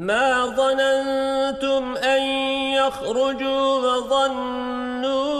ما ظننتم أن يخرجوا وظنوا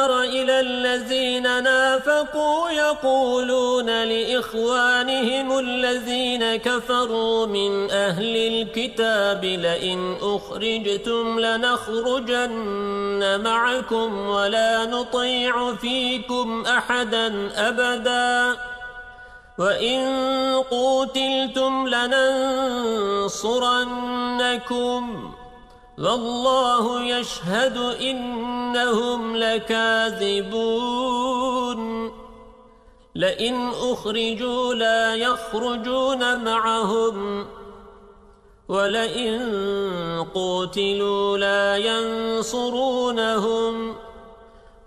تر إلى الذين نافقوا يقولون لإخوانهم الذين كفروا من أهل الكتاب لئن أخرجتم لنخرجن معكم ولا نطيع فيكم أحدا أبداً وَإِن قُوتِلْتُمْ لَنَنصُرَنَّكُمْ وَاللَّهُ يَشْهَدُ إِنَّهُمْ لَكَاذِبُونَ. لَئِنْ أُخْرِجُوا لَا يَخْرُجُونَ مَعَهُمْ وَلَئِن قُوتِلُوا لَا يَنصُرُونَهُمْ.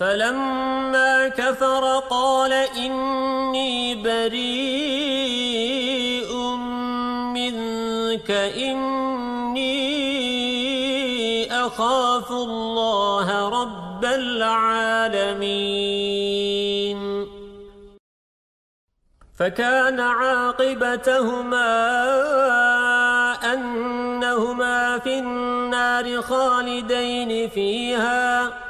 فلما كفر قال إني بريء منك إني أخاف الله رب العالمين. فكان عاقبتهما أنهما في النار خالدين فيها.